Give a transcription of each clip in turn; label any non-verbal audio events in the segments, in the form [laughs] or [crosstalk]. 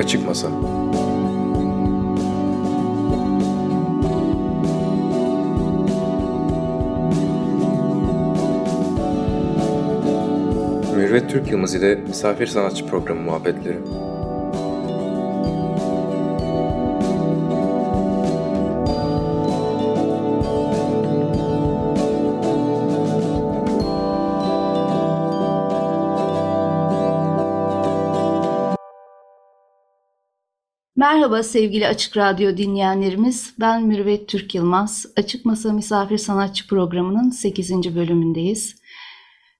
Açık Masa Mürvet Türk Yılmaz ile Misafir Sanatçı Programı muhabbetleri. Merhaba sevgili Açık Radyo dinleyenlerimiz. Ben Mürvet Türk Yılmaz. Açık Masa Misafir Sanatçı programının 8. bölümündeyiz.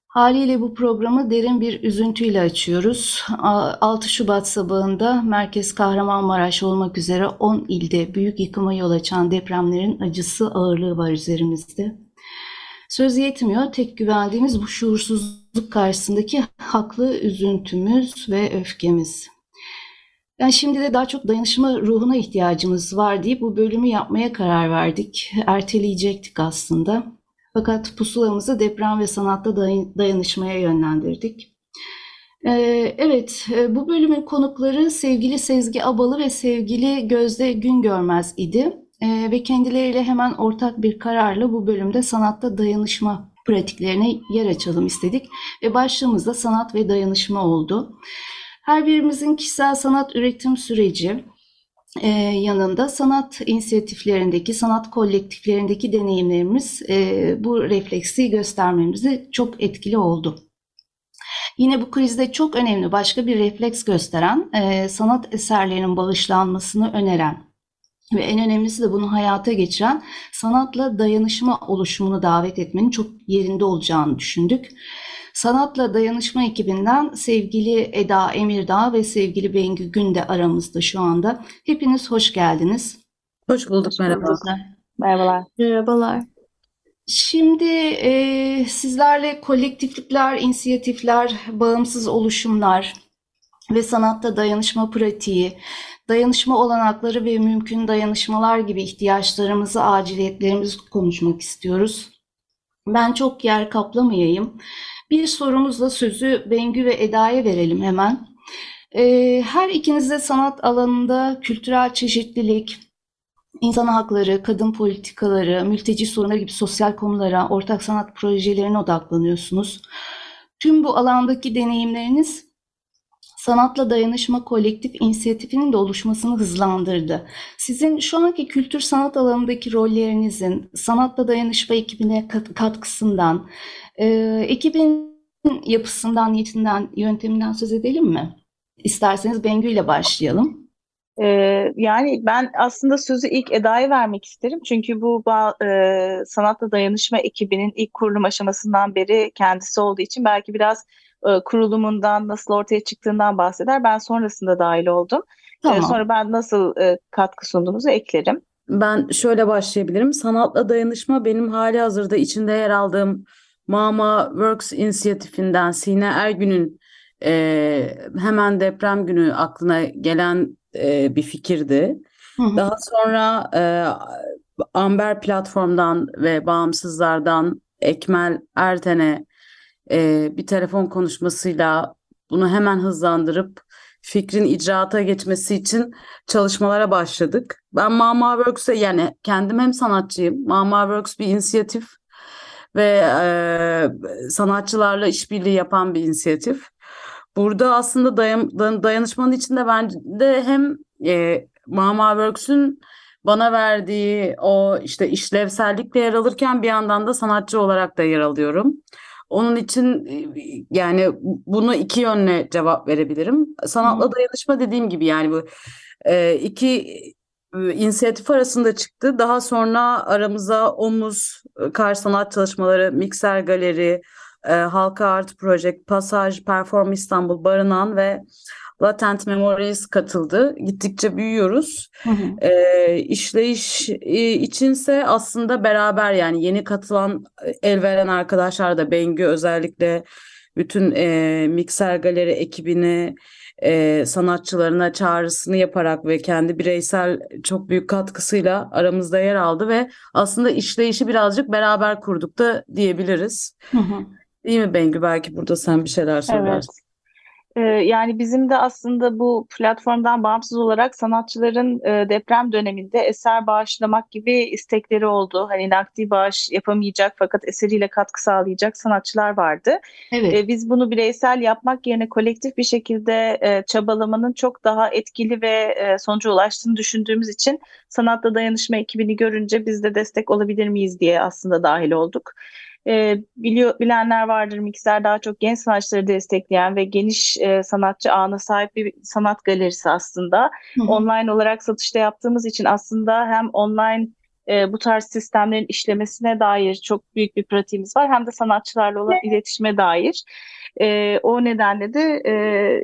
Haliyle bu programı derin bir üzüntüyle açıyoruz. 6 Şubat sabahında Merkez Kahramanmaraş olmak üzere 10 ilde büyük yıkıma yol açan depremlerin acısı ağırlığı var üzerimizde. Söz yetmiyor. Tek güvendiğimiz bu şuursuzluk karşısındaki haklı üzüntümüz ve öfkemiz. Yani şimdi de daha çok dayanışma ruhuna ihtiyacımız var deyip bu bölümü yapmaya karar verdik. Erteleyecektik aslında. Fakat pusulamızı deprem ve sanatta dayanışmaya yönlendirdik. Ee, evet, e, bu bölümün konukları sevgili Sezgi Abalı ve sevgili Gözde Güngörmez idi. Ee, ve kendileriyle hemen ortak bir kararla bu bölümde sanatta dayanışma pratiklerine yer açalım istedik. Ve başlığımız da sanat ve dayanışma oldu. Her birimizin kişisel sanat üretim süreci e, yanında sanat inisiyatiflerindeki, sanat kolektiflerindeki deneyimlerimiz e, bu refleksi göstermemizi çok etkili oldu. Yine bu krizde çok önemli başka bir refleks gösteren, e, sanat eserlerinin bağışlanmasını öneren ve en önemlisi de bunu hayata geçiren sanatla dayanışma oluşumunu davet etmenin çok yerinde olacağını düşündük. Sanatla Dayanışma ekibinden sevgili Eda Emirdağ ve sevgili Bengü Gün de aramızda şu anda. Hepiniz hoş geldiniz. Hoş bulduk, merhaba. Merhabalar. Merhabalar. Şimdi e, sizlerle kolektiflikler, inisiyatifler, bağımsız oluşumlar ve sanatta dayanışma pratiği, dayanışma olanakları ve mümkün dayanışmalar gibi ihtiyaçlarımızı, aciliyetlerimizi konuşmak istiyoruz. Ben çok yer kaplamayayım. Bir sorumuzla sözü Bengü ve Eda'ya verelim hemen. Ee, her ikiniz de sanat alanında kültürel çeşitlilik, insan hakları, kadın politikaları, mülteci sorunları gibi sosyal konulara, ortak sanat projelerine odaklanıyorsunuz. Tüm bu alandaki deneyimleriniz Sanatla Dayanışma Kolektif İnisiyatifinin de oluşmasını hızlandırdı. Sizin şu anki kültür sanat alanındaki rollerinizin Sanatla Dayanışma ekibine katkısından, e, ekibin yapısından, niyetinden, yönteminden söz edelim mi? İsterseniz Bengü ile başlayalım. Ee, yani ben aslında sözü ilk Eda'ya vermek isterim. Çünkü bu e, Sanatla Dayanışma ekibinin ilk kurulum aşamasından beri kendisi olduğu için belki biraz e, kurulumundan nasıl ortaya çıktığından bahseder. Ben sonrasında dahil oldum. E, tamam. sonra ben nasıl e, katkı sunduğumuzu eklerim. Ben şöyle başlayabilirim. Sanatla dayanışma benim hali hazırda içinde yer aldığım Mama Works inisiyatifinden Sine Ergün'ün e, hemen deprem günü aklına gelen e, bir fikirdi. Hı hı. Daha sonra e, Amber platformdan ve bağımsızlardan Ekmel Erten'e e, bir telefon konuşmasıyla bunu hemen hızlandırıp fikrin icraata geçmesi için çalışmalara başladık. Ben Mama Works'e yani kendim hem sanatçıyım. Mama Works bir inisiyatif ve e, sanatçılarla işbirliği yapan bir inisiyatif. Burada aslında dayan, dayanışmanın içinde ben de hem e, Mama Works'ün bana verdiği o işte işlevsellikle yer alırken bir yandan da sanatçı olarak da yer alıyorum. Onun için yani bunu iki yönle cevap verebilirim. Sanatla dayanışma dediğim gibi yani bu e, iki inisiyatif arasında çıktı. Daha sonra aramıza Omuz, Kar Sanat Çalışmaları, Mikser Galeri, e, Halka Art Project, Pasaj, Perform İstanbul, Barınan ve Latent Memories katıldı. Gittikçe büyüyoruz. Hı hı. E, işleyiş e, içinse aslında beraber yani yeni katılan el veren arkadaşlar da Bengü özellikle bütün e, Mikser Galeri ekibini e, sanatçılarına çağrısını yaparak ve kendi bireysel çok büyük katkısıyla aramızda yer aldı ve aslında işleyişi birazcık beraber kurduk da diyebiliriz. Hı hı. Değil mi Bengü? Belki burada sen bir şeyler söylersin. Evet. Ee, yani bizim de aslında bu platformdan bağımsız olarak sanatçıların e, deprem döneminde eser bağışlamak gibi istekleri oldu. Hani nakdi bağış yapamayacak fakat eseriyle katkı sağlayacak sanatçılar vardı. Evet. Ee, biz bunu bireysel yapmak yerine kolektif bir şekilde e, çabalamanın çok daha etkili ve e, sonuca ulaştığını düşündüğümüz için Sanatla Dayanışma ekibini görünce biz de destek olabilir miyiz diye aslında dahil olduk. E, biliyor bilenler vardır mikser daha çok genç sanatçıları destekleyen ve geniş e, sanatçı ağına sahip bir sanat galerisi aslında. Hı hı. Online olarak satışta yaptığımız için aslında hem online e, bu tarz sistemlerin işlemesine dair çok büyük bir pratiğimiz var hem de sanatçılarla olan iletişime dair. E, o nedenle de e,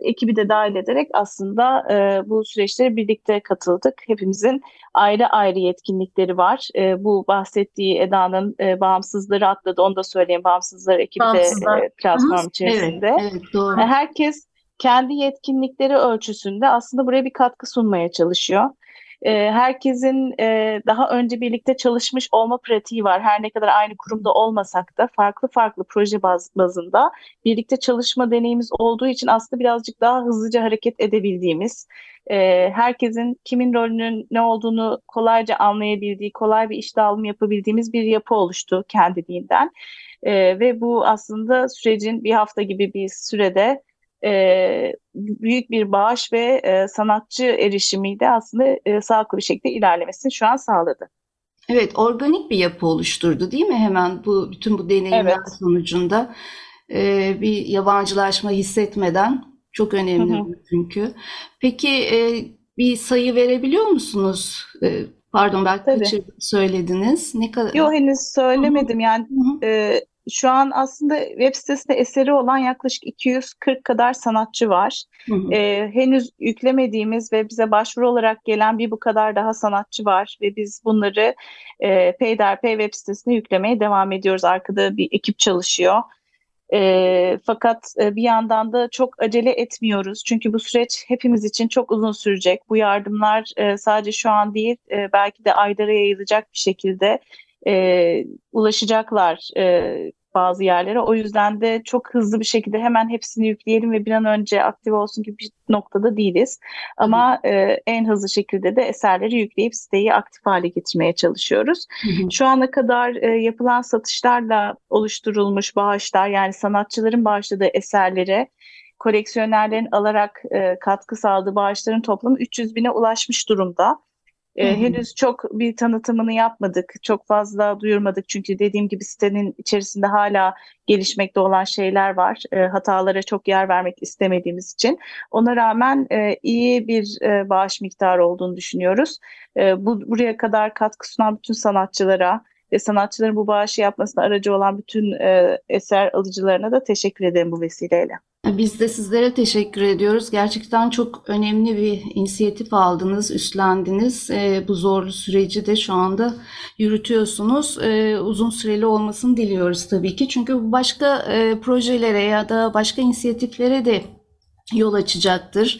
ekibi de dahil ederek aslında e, bu süreçlere birlikte katıldık. Hepimizin ayrı ayrı yetkinlikleri var. E, bu bahsettiği Eda'nın e, bağımsızları atladı. Onu da söyleyeyim. Bağımsızlar ekibi de Bağımsızlar. e, platform Hı, içerisinde. Evet, evet doğru. E, Herkes kendi yetkinlikleri ölçüsünde aslında buraya bir katkı sunmaya çalışıyor. E, Herkesin e, daha önce birlikte çalışmış olma pratiği var. Her ne kadar aynı kurumda olmasak da farklı farklı proje baz- bazında birlikte çalışma deneyimiz olduğu için aslında birazcık daha hızlıca hareket edebildiğimiz, e, herkesin kimin rolünün ne olduğunu kolayca anlayabildiği, kolay bir iş dağılımı yapabildiğimiz bir yapı oluştu kendiliğinden. E, ve bu aslında sürecin bir hafta gibi bir sürede e, büyük bir bağış ve e, sanatçı erişimiyle aslında e, sağlıklı bir şekilde ilerlemesini şu an sağladı. Evet, organik bir yapı oluşturdu değil mi? Hemen bu bütün bu deneyimler Evet. sonucunda e, bir yabancılaşma hissetmeden çok önemli Hı hı. çünkü. Peki e, bir sayı verebiliyor musunuz? E, pardon belki Tabii. söylediniz. Ne kadar? Yok henüz söylemedim yani Hı hı. e, şu an aslında web sitesinde eseri olan yaklaşık 240 kadar sanatçı var. Hı hı. E, henüz yüklemediğimiz ve bize başvuru olarak gelen bir bu kadar daha sanatçı var ve biz bunları e, peyderpey web sitesine yüklemeye devam ediyoruz. Arkada bir ekip çalışıyor. E, fakat e, bir yandan da çok acele etmiyoruz. Çünkü bu süreç hepimiz için çok uzun sürecek. Bu yardımlar e, sadece şu an değil, e, belki de aylara yayılacak bir şekilde e, ulaşacaklar e, bazı yerlere. O yüzden de çok hızlı bir şekilde hemen hepsini yükleyelim ve bir an önce aktif olsun gibi bir noktada değiliz. Ama e, en hızlı şekilde de eserleri yükleyip siteyi aktif hale getirmeye çalışıyoruz. Hı hı. Şu ana kadar e, yapılan satışlarla oluşturulmuş bağışlar yani sanatçıların bağışladığı eserlere koleksiyonerlerin alarak e, katkı sağladığı bağışların toplamı 300 bine ulaşmış durumda. E, henüz çok bir tanıtımını yapmadık, çok fazla duyurmadık çünkü dediğim gibi sitenin içerisinde hala gelişmekte olan şeyler var. E, hatalara çok yer vermek istemediğimiz için. Ona rağmen e, iyi bir e, bağış miktarı olduğunu düşünüyoruz. E, bu buraya kadar katkı sunan bütün sanatçılara ve sanatçıların bu bağışı yapmasına aracı olan bütün e, eser alıcılarına da teşekkür ederim bu vesileyle. Biz de sizlere teşekkür ediyoruz. Gerçekten çok önemli bir inisiyatif aldınız, üstlendiniz. Ee, bu zorlu süreci de şu anda yürütüyorsunuz. Ee, uzun süreli olmasını diliyoruz tabii ki. Çünkü bu başka e, projelere ya da başka inisiyatiflere de yol açacaktır.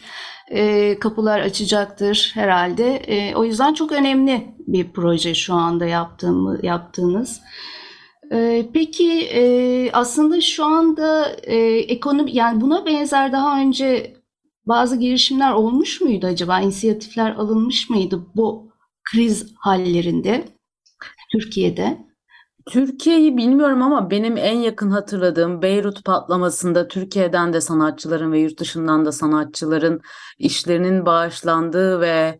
Ee, kapılar açacaktır herhalde. Ee, o yüzden çok önemli bir proje şu anda yaptığımı, yaptığınız. Ee, Peki e, aslında şu anda e, ekonomi yani buna benzer daha önce bazı girişimler olmuş muydu acaba? İnisiyatifler alınmış mıydı bu kriz hallerinde Türkiye'de? Türkiye'yi bilmiyorum ama benim en yakın hatırladığım Beyrut patlamasında Türkiye'den de sanatçıların ve yurt dışından da sanatçıların işlerinin bağışlandığı ve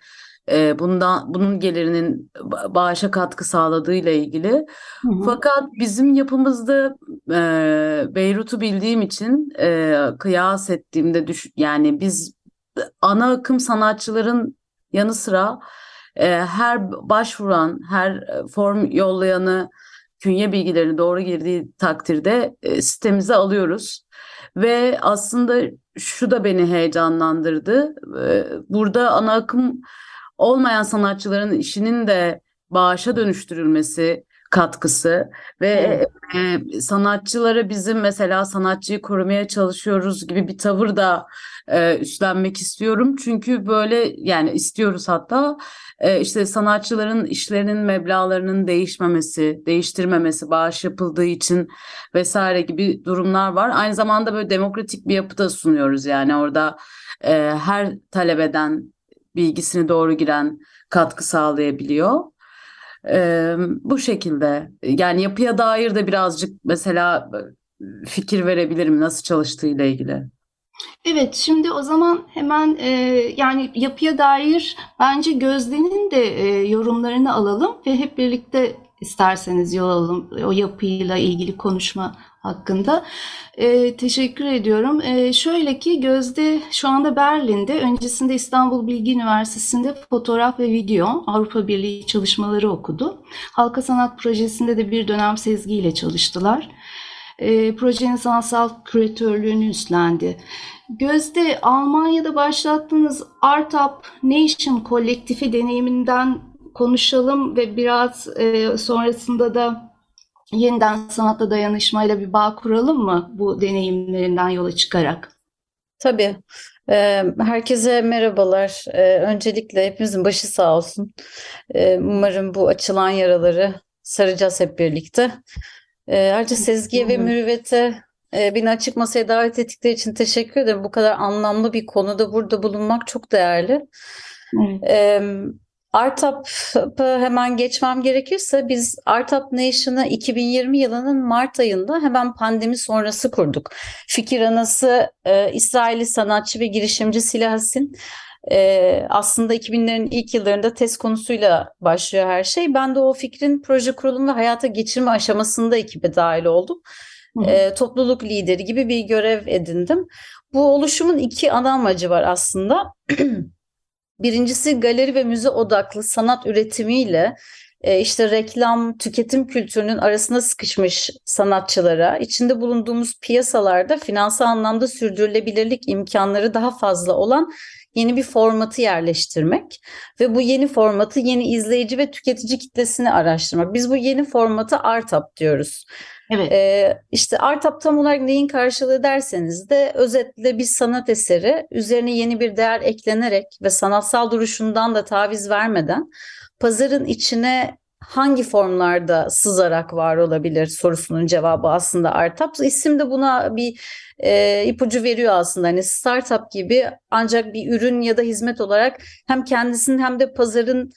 e, bundan bunun gelirinin ba- bağışa katkı sağladığıyla ilgili. Hı hı. Fakat bizim yapımızda e, Beyrut'u bildiğim için e, kıyas ettiğimde düş yani biz ana akım sanatçıların yanı sıra e, her başvuran, her e, form yollayanı künye bilgilerini doğru girdiği takdirde e, sitemize alıyoruz. Ve aslında şu da beni heyecanlandırdı. E, burada ana akım olmayan sanatçıların işinin de bağışa dönüştürülmesi, katkısı ve evet. e, sanatçılara bizim mesela sanatçıyı korumaya çalışıyoruz gibi bir tavır da e, üstlenmek istiyorum. Çünkü böyle yani istiyoruz hatta e, işte sanatçıların işlerinin meblağlarının değişmemesi, değiştirmemesi, bağış yapıldığı için vesaire gibi durumlar var. Aynı zamanda böyle demokratik bir yapı da sunuyoruz yani orada e, her talebeden bilgisini doğru giren katkı sağlayabiliyor. Ee, bu şekilde yani yapıya dair de birazcık mesela fikir verebilirim nasıl çalıştığıyla ilgili. Evet, şimdi o zaman hemen e, yani yapıya dair bence Gözde'nin de e, yorumlarını alalım ve hep birlikte isterseniz yol alalım o yapıyla ilgili konuşma hakkında. E, teşekkür ediyorum. E, şöyle ki Gözde şu anda Berlin'de, öncesinde İstanbul Bilgi Üniversitesi'nde fotoğraf ve video Avrupa Birliği çalışmaları okudu. Halka Sanat Projesi'nde de bir dönem Sezgi ile çalıştılar. E, projenin sanatsal küratörlüğünü üstlendi. Gözde, Almanya'da başlattığınız Art Up Nation kolektifi deneyiminden konuşalım ve biraz e, sonrasında da yeniden sanatla dayanışmayla bir bağ kuralım mı bu deneyimlerinden yola çıkarak? Tabii. Herkese merhabalar. Öncelikle hepimizin başı sağ olsun. Umarım bu açılan yaraları saracağız hep birlikte. Ayrıca Sezgi'ye ve Mürüvvet'e beni açık masaya davet ettikleri için teşekkür ederim. Bu kadar anlamlı bir konuda burada bulunmak çok değerli. Evet. Artap'ı hemen geçmem gerekirse biz Artap Nation'ı 2020 yılının Mart ayında hemen pandemi sonrası kurduk. Fikir anası e, İsrailli sanatçı ve girişimci Silahasin e, aslında 2000'lerin ilk yıllarında test konusuyla başlıyor her şey. Ben de o fikrin proje kurulumunda hayata geçirme aşamasında ekibe dahil oldum. E, topluluk lideri gibi bir görev edindim. Bu oluşumun iki ana amacı var aslında. [clears throat] Birincisi galeri ve müze odaklı sanat üretimiyle e, işte reklam, tüketim kültürünün arasına sıkışmış sanatçılara, içinde bulunduğumuz piyasalarda finansal anlamda sürdürülebilirlik imkanları daha fazla olan yeni bir formatı yerleştirmek ve bu yeni formatı yeni izleyici ve tüketici kitlesini araştırmak. Biz bu yeni formatı Artap diyoruz. Evet. Ee, işte Artap tam olarak neyin karşılığı derseniz de özetle bir sanat eseri üzerine yeni bir değer eklenerek ve sanatsal duruşundan da taviz vermeden pazarın içine hangi formlarda sızarak var olabilir sorusunun cevabı aslında Artap. İsim de buna bir e, ipucu veriyor aslında. Hani startup gibi ancak bir ürün ya da hizmet olarak hem kendisinin hem de pazarın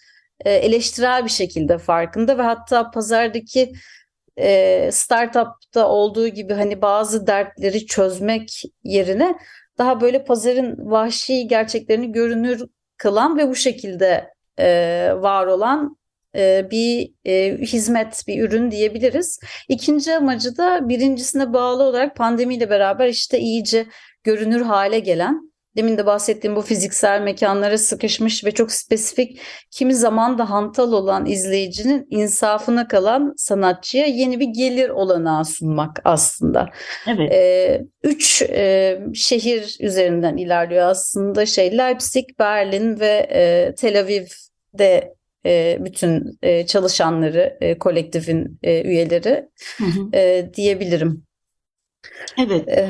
e, eleştirel bir şekilde farkında ve hatta pazardaki e, startupta olduğu gibi hani bazı dertleri çözmek yerine daha böyle pazarın vahşi gerçeklerini görünür kılan ve bu şekilde e, var olan e, bir e, hizmet, bir ürün diyebiliriz. İkinci amacı da birincisine bağlı olarak pandemiyle beraber işte iyice görünür hale gelen demin de bahsettiğim bu fiziksel mekanlara sıkışmış ve çok spesifik kimi zaman da hantal olan izleyicinin insafına kalan sanatçıya yeni bir gelir olanağı sunmak aslında. Evet. Ee, üç e, şehir üzerinden ilerliyor aslında şey Leipzig, Berlin ve e, Tel Aviv'de e, bütün e, çalışanları, e, kolektifin e, üyeleri hı hı. E, diyebilirim. Evet. E,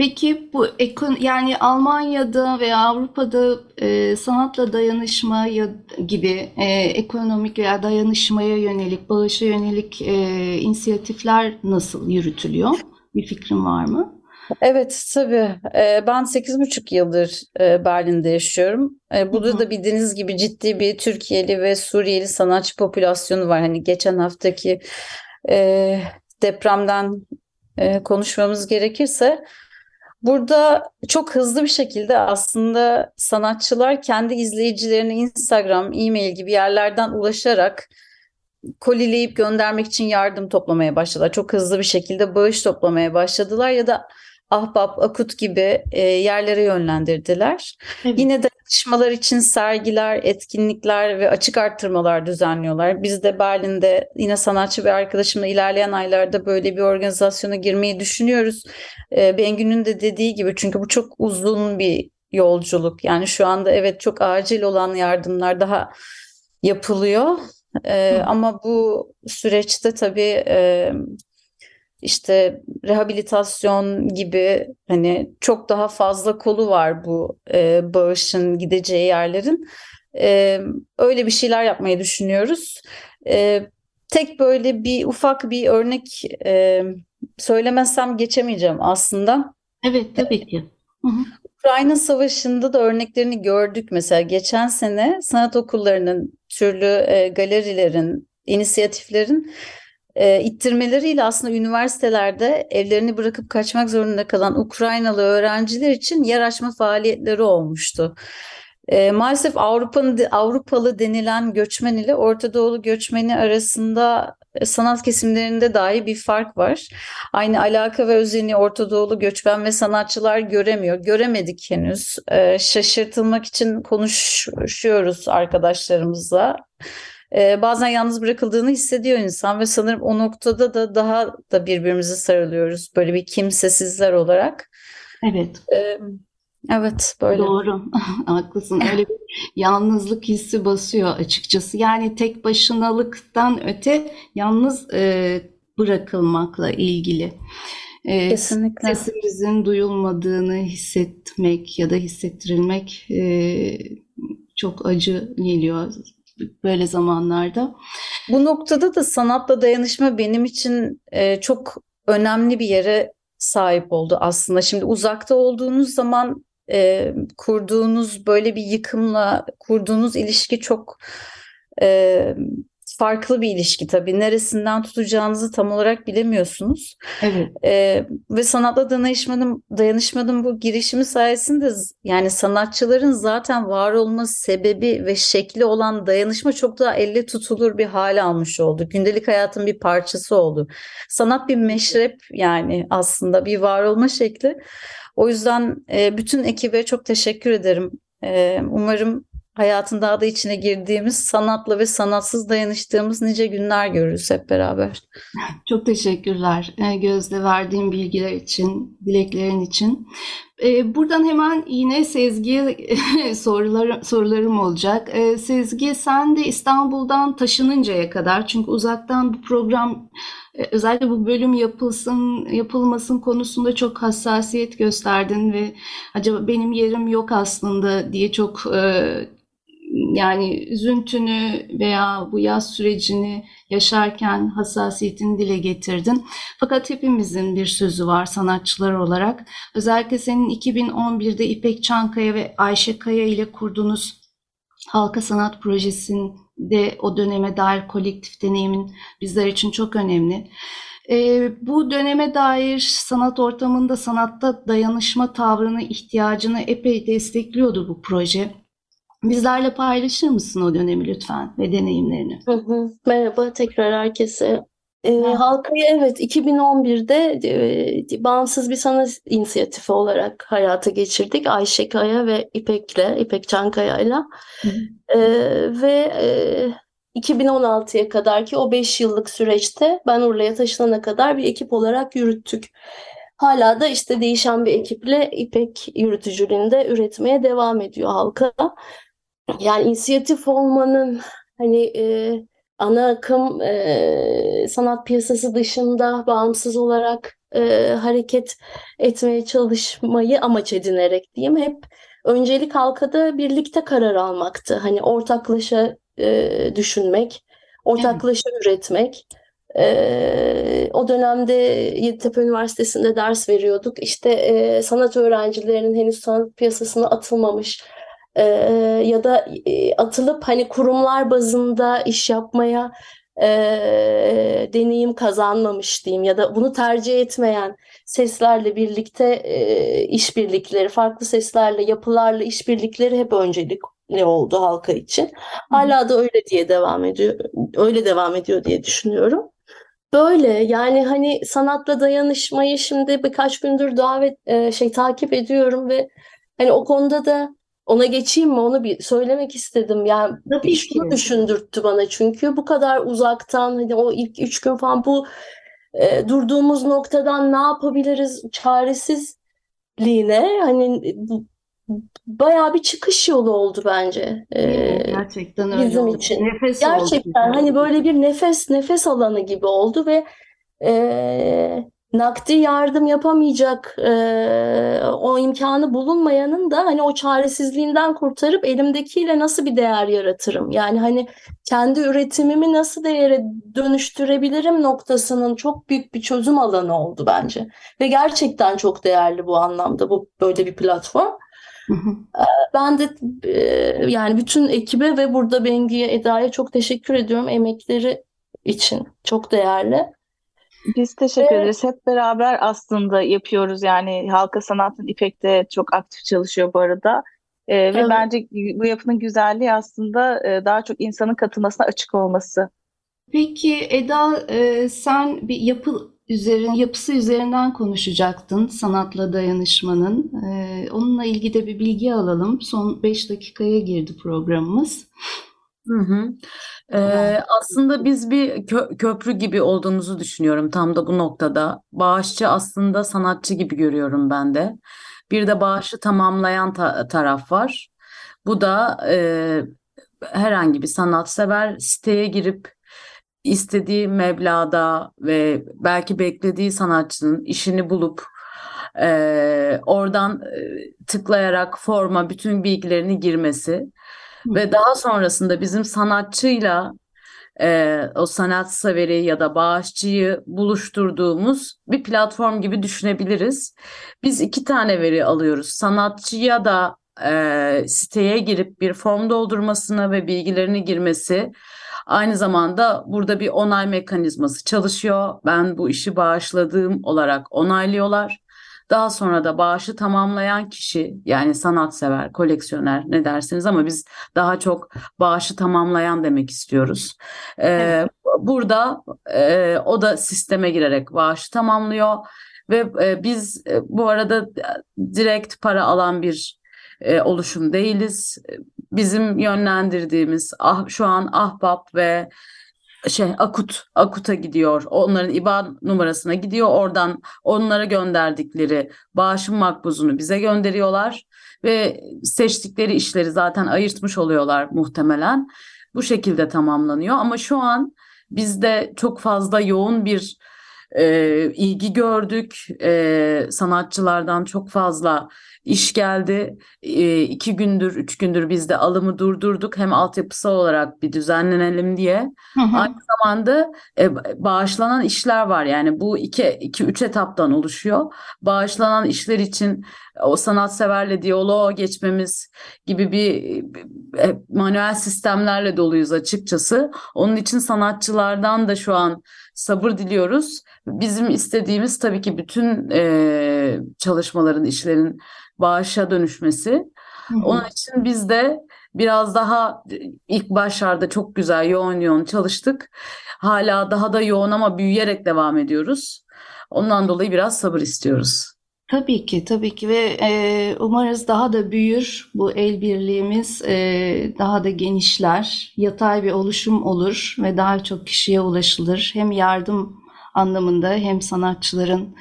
Peki bu ekon yani Almanya'da veya Avrupa'da e, sanatla dayanışma ya gibi e, ekonomik veya dayanışmaya yönelik, bağışa yönelik e, inisiyatifler nasıl yürütülüyor? Bir fikrin var mı? Evet tabii. E, ben 8,5 yıldır e, Berlin'de yaşıyorum. E, burada da bildiğiniz gibi ciddi bir Türkiye'li ve Suriyeli sanatçı popülasyonu var. Hani geçen haftaki depremden konuşmamız gerekirse Burada çok hızlı bir şekilde aslında sanatçılar kendi izleyicilerine Instagram, e-mail gibi yerlerden ulaşarak kolileyip göndermek için yardım toplamaya başladılar. Çok hızlı bir şekilde bağış toplamaya başladılar ya da Ahbap, Akut gibi e, yerlere yönlendirdiler. Evet. Yine de çalışmalar için sergiler, etkinlikler ve açık arttırmalar düzenliyorlar. Biz de Berlin'de yine sanatçı bir arkadaşımla ilerleyen aylarda böyle bir organizasyona girmeyi düşünüyoruz. E, Bengü'nün de dediği gibi çünkü bu çok uzun bir yolculuk. Yani şu anda evet çok acil olan yardımlar daha yapılıyor. E, ama bu süreçte tabii e, işte rehabilitasyon gibi hani çok daha fazla kolu var bu e, bağışın gideceği yerlerin. E, öyle bir şeyler yapmayı düşünüyoruz. E, tek böyle bir ufak bir örnek e, söylemezsem geçemeyeceğim aslında. Evet tabii ki. Hı hı. Ukrayna Savaşı'nda da örneklerini gördük. Mesela geçen sene sanat okullarının, türlü e, galerilerin, inisiyatiflerin e, ittirmeleriyle aslında üniversitelerde evlerini bırakıp kaçmak zorunda kalan Ukraynalı öğrenciler için yer açma faaliyetleri olmuştu. E, maalesef Avrupa'nın Avrupalı denilen göçmen ile Orta Doğulu göçmeni arasında e, sanat kesimlerinde dahi bir fark var. Aynı alaka ve özelliği Orta Doğulu göçmen ve sanatçılar göremiyor. Göremedik henüz. E, şaşırtılmak için konuşuyoruz arkadaşlarımızla. E, bazen yalnız bırakıldığını hissediyor insan ve sanırım o noktada da daha da birbirimize sarılıyoruz. Böyle bir kimsesizler olarak. Evet. E, Evet böyle. Doğru. [laughs] Haklısın. Öyle bir yalnızlık hissi basıyor açıkçası. Yani tek başınalıktan öte yalnız e, bırakılmakla ilgili. E, Kesinlikle. Sesimizin duyulmadığını hissetmek ya da hissettirilmek e, çok acı geliyor böyle zamanlarda. Bu noktada da sanatla dayanışma benim için e, çok önemli bir yere sahip oldu aslında. Şimdi uzakta olduğunuz zaman e, kurduğunuz böyle bir yıkımla kurduğunuz ilişki çok e, farklı bir ilişki tabii. Neresinden tutacağınızı tam olarak bilemiyorsunuz. Evet. E, ve sanatla dayanışmanın, dayanışmanın bu girişimi sayesinde yani sanatçıların zaten var olma sebebi ve şekli olan dayanışma çok daha elle tutulur bir hale almış oldu. Gündelik hayatın bir parçası oldu. Sanat bir meşrep yani aslında bir var olma şekli. O yüzden e, bütün ekibe çok teşekkür ederim. E, umarım hayatın daha da içine girdiğimiz, sanatla ve sanatsız dayanıştığımız nice günler görürüz hep beraber. [laughs] Çok teşekkürler e, Gözde verdiğin bilgiler için, dileklerin için. E, buradan hemen yine Sezgi'ye [laughs] sorular, sorularım olacak. E, Sezgi sen de İstanbul'dan taşınıncaya kadar çünkü uzaktan bu program özellikle bu bölüm yapılsın yapılmasın konusunda çok hassasiyet gösterdin ve acaba benim yerim yok aslında diye çok yani üzüntünü veya bu yaz sürecini yaşarken hassasiyetini dile getirdin. Fakat hepimizin bir sözü var sanatçılar olarak. Özellikle senin 2011'de İpek Çankaya ve Ayşe Kaya ile kurduğunuz Halka Sanat Projesi'nde o döneme dair kolektif deneyimin bizler için çok önemli. E, bu döneme dair sanat ortamında sanatta dayanışma tavrını, ihtiyacını epey destekliyordu bu proje. Bizlerle paylaşır mısın o dönemi lütfen ve deneyimlerini? Hı hı. Merhaba tekrar herkese. E, Halkayı evet 2011'de e, bağımsız bir sanat inisiyatifi olarak hayata geçirdik. Ayşe Kaya ve İpek'le, İpek Çankaya'yla. E, ve e, 2016'ya kadar ki o 5 yıllık süreçte ben Urla'ya taşınana kadar bir ekip olarak yürüttük. Hala da işte değişen bir ekiple İpek yürütücülüğünde üretmeye devam ediyor halka. Yani inisiyatif olmanın hani e, ana akım e, sanat piyasası dışında bağımsız olarak e, hareket etmeye çalışmayı amaç edinerek diyeyim hep öncelik halkada birlikte karar almaktı. Hani ortaklaşa e, düşünmek, ortaklaşa evet. üretmek. E, o dönemde Yeditepe Üniversitesi'nde ders veriyorduk. İşte e, sanat öğrencilerinin henüz sanat piyasasına atılmamış e, ya da e, atılıp hani kurumlar bazında iş yapmaya e, deneyim kazanmamış diyeyim ya da bunu tercih etmeyen seslerle birlikte e, işbirlikleri, farklı seslerle, yapılarla işbirlikleri hep öncelikli oldu halka için. Hala da öyle diye devam ediyor, öyle devam ediyor diye düşünüyorum. Böyle yani hani sanatla dayanışmayı şimdi birkaç gündür davet e, şey takip ediyorum ve hani o konuda da ona geçeyim mi onu bir söylemek istedim. Yani Tabii şunu ki. düşündürttü bana çünkü bu kadar uzaktan hani o ilk üç gün falan bu e, durduğumuz noktadan ne yapabiliriz çaresizliğine hani bu, bayağı bir çıkış yolu oldu bence. Ee, gerçekten öyle bizim oldu. için. Nefes Gerçekten oldu. hani böyle bir nefes nefes alanı gibi oldu ve e, nakdi yardım yapamayacak e, o imkanı bulunmayanın da hani o çaresizliğinden kurtarıp elimdekiyle nasıl bir değer yaratırım? Yani hani kendi üretimimi nasıl değere dönüştürebilirim noktasının çok büyük bir çözüm alanı oldu bence. Ve gerçekten çok değerli bu anlamda bu böyle bir platform. Ben de yani bütün ekibe ve burada Bengi'ye, Eda'ya çok teşekkür ediyorum emekleri için. Çok değerli. Biz teşekkür Ve- ederiz. Hep beraber aslında yapıyoruz. Yani Halka Sanat'ın İpek'te çok aktif çalışıyor bu arada. Ee, ve Evet. bence bu yapının güzelliği aslında e, daha çok insanın katılmasına açık olması. Peki Eda, e, sen bir yapı üzerine, yapısı üzerinden konuşacaktın sanatla dayanışmanın. E, onunla ilgili de bir bilgi alalım. Son 5 dakikaya girdi programımız. Hı hı. Ee, aslında biz bir kö- köprü gibi olduğumuzu düşünüyorum tam da bu noktada. Bağışçı aslında sanatçı gibi görüyorum ben de. Bir de bağışı tamamlayan ta- taraf var. Bu da e, herhangi bir sanatsever siteye girip istediği meblağda ve belki beklediği sanatçının işini bulup e, oradan e, tıklayarak forma bütün bilgilerini girmesi. Ve daha sonrasında bizim sanatçıyla e, o sanatsseveri ya da bağışçıyı buluşturduğumuz bir platform gibi düşünebiliriz. Biz iki tane veri alıyoruz. Sanatçıya da e, siteye girip bir form doldurmasını ve bilgilerini girmesi. Aynı zamanda burada bir onay mekanizması çalışıyor. Ben bu işi bağışladığım olarak onaylıyorlar. Daha sonra da bağışı tamamlayan kişi yani sanatsever, koleksiyoner ne dersiniz ama biz daha çok bağışı tamamlayan demek istiyoruz. Ee, Evet. Burada e, o da sisteme girerek bağışı tamamlıyor ve e, biz e, bu arada direkt para alan bir e, oluşum değiliz. Bizim yönlendirdiğimiz ah, şu an Ahbap ve şey Akut Akut'a gidiyor. Onların IBAN numarasına gidiyor. Oradan onlara gönderdikleri bağışın makbuzunu bize gönderiyorlar ve seçtikleri işleri zaten ayırtmış oluyorlar muhtemelen. Bu şekilde tamamlanıyor ama şu an bizde çok fazla yoğun bir e, ilgi gördük. E, sanatçılardan çok fazla iş geldi. E, iki gündür, üç gündür biz de alımı durdurduk. Hem altyapısal olarak bir düzenlenelim diye. Hı hı. Aynı zamanda e, bağışlanan işler var. Yani bu iki, iki üç etaptan oluşuyor. Bağışlanan işler için o sanatseverle diyaloğa geçmemiz gibi bir e, manuel sistemlerle doluyuz açıkçası. Onun için sanatçılardan da şu an sabır diliyoruz. Bizim istediğimiz tabii ki bütün e, çalışmaların, işlerin bağışa dönüşmesi. Hı hı. Onun için biz de biraz daha ilk başlarda çok güzel yoğun yoğun çalıştık. Hala daha da yoğun ama büyüyerek devam ediyoruz. Ondan dolayı biraz sabır istiyoruz. Tabii ki, tabii ki ve e, umarız daha da büyür bu el birliğimiz, e, daha da genişler, yatay bir oluşum olur ve daha çok kişiye ulaşılır. Hem yardım anlamında hem sanatçıların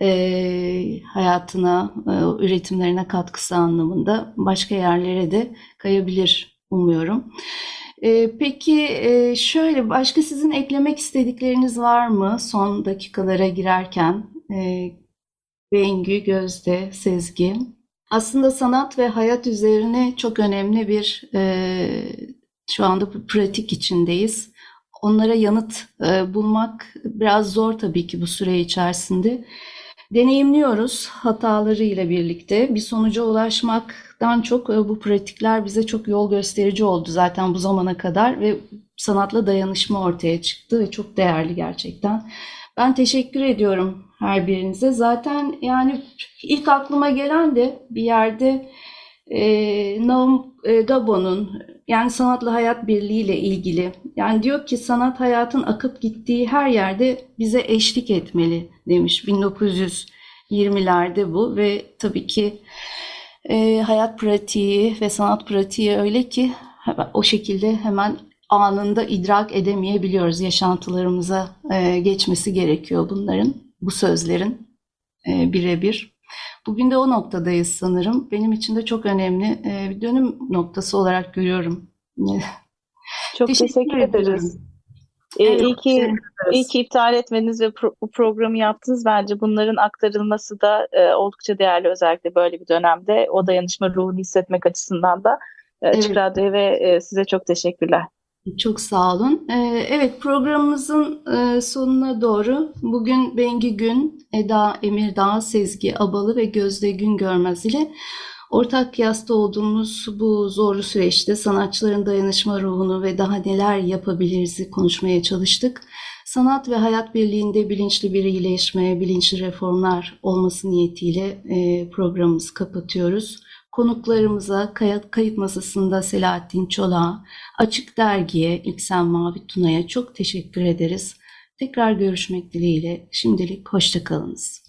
e, hayatına, e, üretimlerine katkısı anlamında başka yerlere de kayabilir umuyorum. E, peki e, şöyle başka sizin eklemek istedikleriniz var mı son dakikalara girerken? E, Bengü, Gözde, Sezgi. Aslında sanat ve hayat üzerine çok önemli bir e, şu anda bir pratik içindeyiz. Onlara yanıt e, bulmak biraz zor tabii ki bu süre içerisinde. Deneyimliyoruz hatalarıyla birlikte. Bir sonuca ulaşmaktan çok e, bu pratikler bize çok yol gösterici oldu zaten bu zamana kadar ve sanatla dayanışma ortaya çıktı ve çok değerli gerçekten. Ben teşekkür ediyorum her birinize. Zaten yani ilk aklıma gelen de bir yerde e, Naum e, Gabon'un yani sanatla hayat birliği ile ilgili. Yani diyor ki sanat hayatın akıp gittiği her yerde bize eşlik etmeli demiş 1920'lerde bu ve tabii ki e, hayat pratiği ve sanat pratiği öyle ki o şekilde hemen anında idrak edemeyebiliyoruz. Yaşantılarımıza e, geçmesi gerekiyor bunların, bu sözlerin e, birebir. Bugün de o noktadayız sanırım. Benim için de çok önemli e, bir dönüm noktası olarak görüyorum. [laughs] Çok teşekkür, teşekkür ederiz. Ee, evet, iyi ki iyi ki iptal etmeniz ve pro, bu programı yaptınız. Bence bunların aktarılması da e, oldukça değerli özellikle böyle bir dönemde o dayanışma ruhunu hissetmek açısından da e, Açık evet. Radyo ve e, size çok teşekkürler. Çok sağ olun. Ee, evet programımızın e, sonuna doğru bugün Bengi Gün, Eda Emirdağ, Sezgi Abalı ve Gözde Gün Görmez ile ortak yasta olduğumuz bu zorlu süreçte sanatçıların dayanışma ruhunu ve daha neler yapabiliriz konuşmaya çalıştık. Sanat ve hayat birliğinde bilinçli bir iyileşme, bilinçli reformlar olması niyetiyle e, programımızı kapatıyoruz. Konuklarımıza kayıt, masasında Selahattin Çolak'a, Açık Dergi'ye, İlksen Mavi Tuna'ya çok teşekkür ederiz. Tekrar görüşmek dileğiyle şimdilik hoşçakalınız.